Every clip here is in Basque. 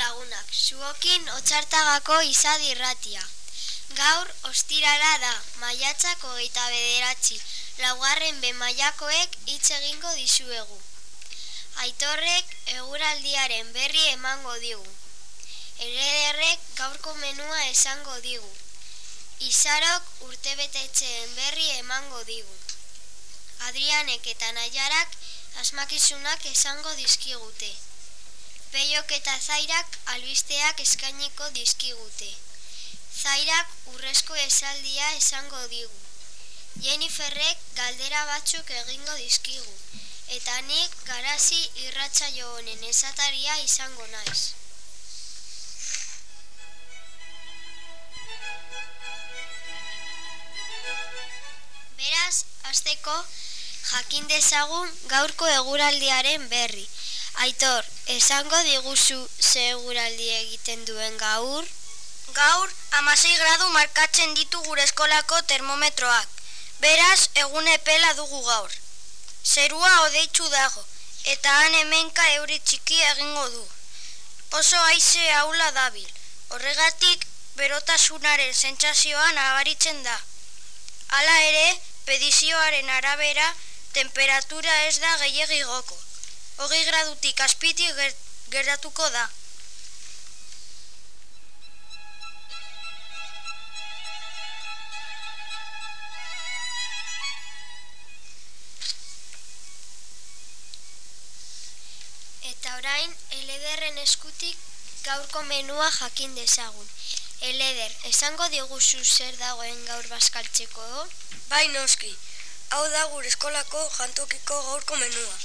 lagunak, zuokin otxartagako izadi irratia. Gaur ostirala da, maiatzako eta bederatzi, laugarren be maiakoek hitz egingo dizuegu. Aitorrek eguraldiaren berri emango digu. Erederrek gaurko menua esango digu. Izarok urtebetetzeen berri emango digu. Adrianek eta Naiarak asmakizunak esango dizkigute. Peiok eta Zairak albisteak eskainiko dizkigute. Zairak urrezko esaldia esango digu. Jenniferrek galdera batzuk egingo dizkigu. Eta nik garazi irratsaio honen esataria izango naiz. Beraz, hasteko jakin dezagun gaurko eguraldiaren berri. Aitor, esango diguzu ze eguraldi egiten duen gaur? Gaur, amasei gradu markatzen ditu gure eskolako termometroak. Beraz, egun epela dugu gaur. Zerua odeitzu dago, eta han hemenka euri txiki egingo du. Oso haize aula dabil. Horregatik, berotasunaren sentsazioa nabaritzen da. Hala ere, pedizioaren arabera, temperatura ez da gehiegi goko. Hogei gradutik azpiti ger geratuko da. Eta orain, elederren eskutik gaurko menua jakin dezagun. Eleder, esango diguzu zer dagoen gaur bazkaltzeko? Bai noski, hau da gure eskolako jantokiko gaurko menua.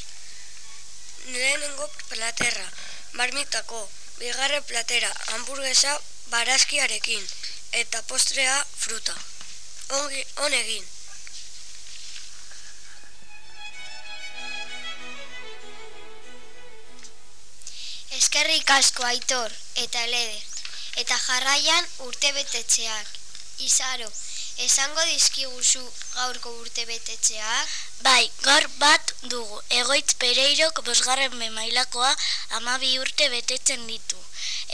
Lehenengo platerra, marmitako, bigarren platera, hamburguesa barazkiarekin, eta postrea fruta. Ongi, on egin. Eskerrik asko aitor eta eleder. Eta jarraian urte betetxeak. Izaro, esango dizkiguzu gaurko urte betetxeak? Bai, gaur bat dugu. Egoitz Pereirok bosgarren memailakoa amabi urte betetzen ditu.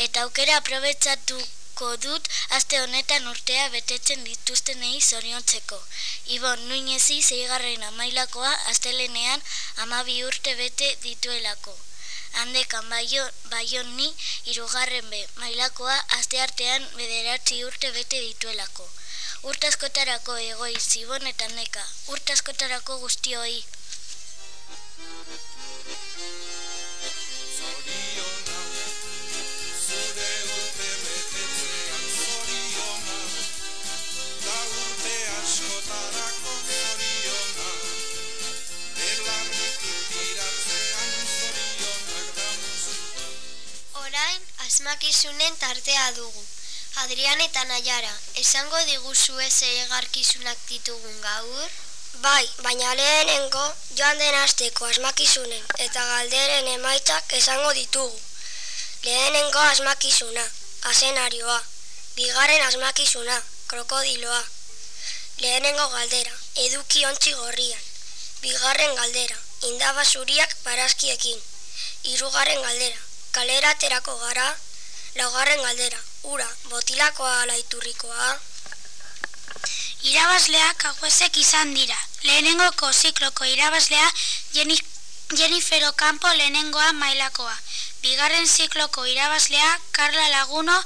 Eta aukera aprobetsatuko dut aste honetan urtea betetzen dituztenei zoriontzeko. Ibon, nuinezi zeigarren amailakoa astelenean amabi urte bete dituelako. Handekan baio, baionni irugarren be, mailakoa asteartean bederatzi urte bete dituelako. Urtaskotarako egoi zibon eta neka, urtaskotarako guztioi. Asmakizunen tartea dugu. Adrian eta Naiara, esango diguzu ez egarkizunak ditugun gaur? Bai, baina lehenengo joan den asteko asmakizunen eta galderen emaitzak esango ditugu. Lehenengo asmakizuna, asenarioa. Bigarren asmakizuna, krokodiloa. Lehenengo galdera, eduki ontzi gorrian. Bigarren galdera, indaba zuriak barazkiekin. Hirugarren galdera, kalera aterako gara. Laugarren galdera, ura, botilakoa ala iturrikoa. Irabazleak hauesek izan dira. Lehenengoko zikloko irabazlea Jenny, Jennifer Ocampo lehenengoa mailakoa. Bigarren zikloko irabazlea Carla Laguno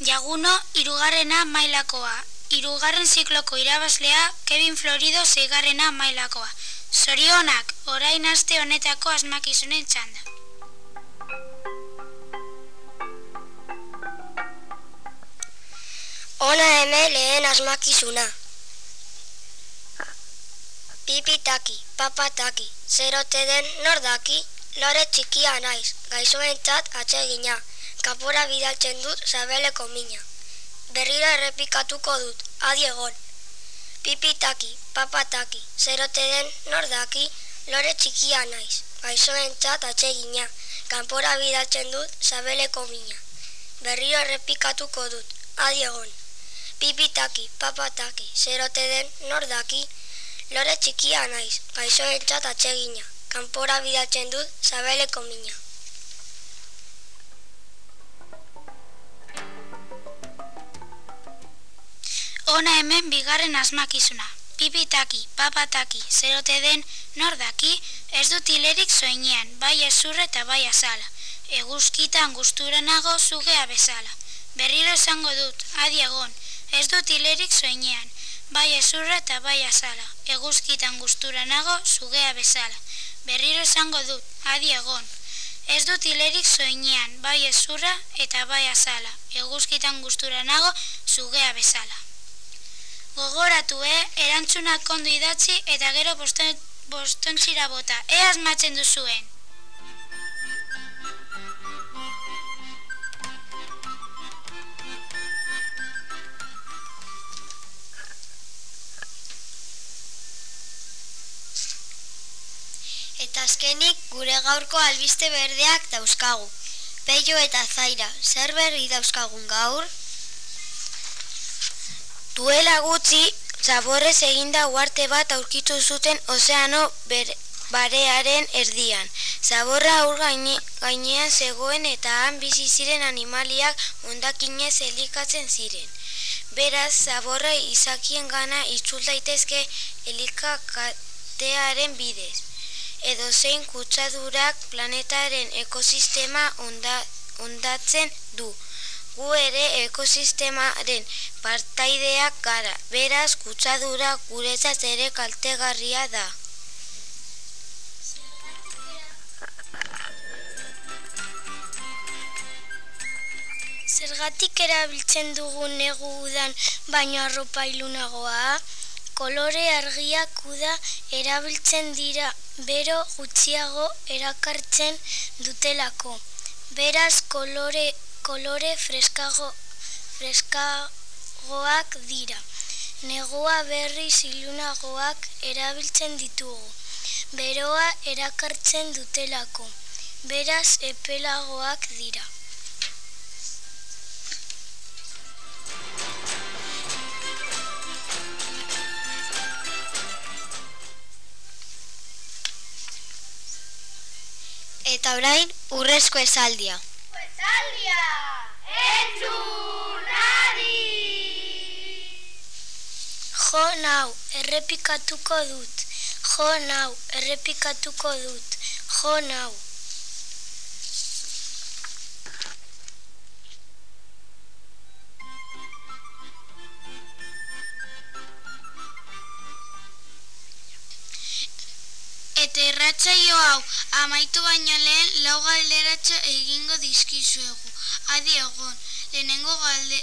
Jaguno irugarrena mailakoa. Irugarren zikloko irabazlea Kevin Florido zeigarrena mailakoa. Zorionak, orain aste honetako asmakizunen txanda. Ona hemen lehen asmakizuna. Pipitaki, papataki, zerote den nordaki, lore txikia naiz, gaizoentzat atsegina, kapora bidaltzen dut sabeleko mina. Berriro errepikatuko dut, adiegon. Pipitaki, papataki, zerote den nordaki, lore txikia naiz, gaizoentzat atsegina, kanpora bidaltzen dut sabeleko mina. Berriro errepikatuko dut, adiegon. Pipitaki, papataki, zerote den nor daki, lore txikia naiz, gaixoentzat atsegina, kanpora bidatzen dut zabeleko mina. Ona hemen bigarren asmakizuna. Pipitaki, papataki, zerote den nor daki, ez dut hilerik soinean, bai ezurre eta bai azala. Eguzkitan gustura nago zugea bezala. Berriro esango dut, adiagon, ez dut hilerik zoinean, bai ezurre eta bai azala. Eguzkitan gustura nago zugea bezala. Berriro esango dut, adi egon, ez dut hilerik zoinean, bai ezurra eta bai azala. Eguzkitan gustura nago zugea bezala. Gogoratu, eh? Erantzunak ondo idatzi eta gero bostontxira bota. E asmatzen duzuen. Eta azkenik gure gaurko albiste berdeak dauzkagu. Peio eta Zaira, zer berri dauzkagun gaur? Duela gutxi, zaborrez eginda uarte bat aurkitu zuten ozeano ber, barearen erdian. Zaborra aur gaine, gainean zegoen eta han bizi ziren animaliak ondakinez elikatzen ziren. Beraz, zaborra izakien gana itzul daitezke elikakatearen bidez. Edo zein kutsadurak planetaren ekosistema onda, ondatzen du. Gu ere ekosistemaren partaideak gara, beraz kutsadura guretzat ere kaltegarria da. Zergatik erabiltzen dugu negu udan baino arropa ilunagoa? Kolore argiak uda erabiltzen dira bero gutxiago erakartzen dutelako. Beraz kolore, kolore freskago, freskagoak dira. Negua berriz ilunagoak erabiltzen ditugu. Beroa erakartzen dutelako. Beraz epelagoak dira. Eta orain urrezko esaldia. Esaldia! Entzun adi! Jo nau, errepikatuko dut. Jo nau, errepikatuko dut. Jo nau. Irratsaio hau amaitu baino lehen lau galderatxo egingo dizkizuegu. Adi egon, lehenengo galde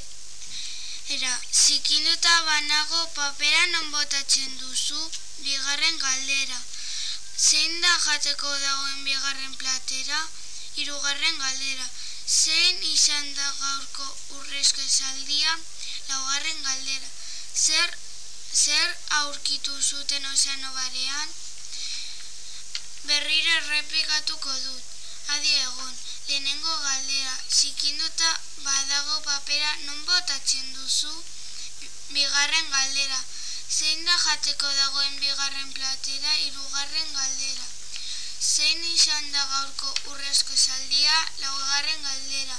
era, zikinduta banago papera non botatzen duzu bigarren galdera. Zein da jateko dagoen bigarren platera? Hirugarren galdera. Zein izan da gaurko urrezko esaldia? Laugarren galdera. Zer, zer aurkitu zuten ozeano barean? Berriro errepikatuko dut. Adi egon, lehenengo galdera, zikinduta badago papera non botatzen duzu? Bigarren galdera, zein da jateko dagoen bigarren platera, hirugarren galdera. Zein izan da gaurko urrezko esaldia, laugarren galdera.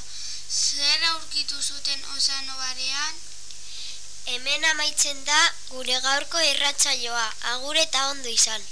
Zer aurkitu zuten osano barean? Hemen amaitzen da gure gaurko irratsaioa. Agur eta ondo izan.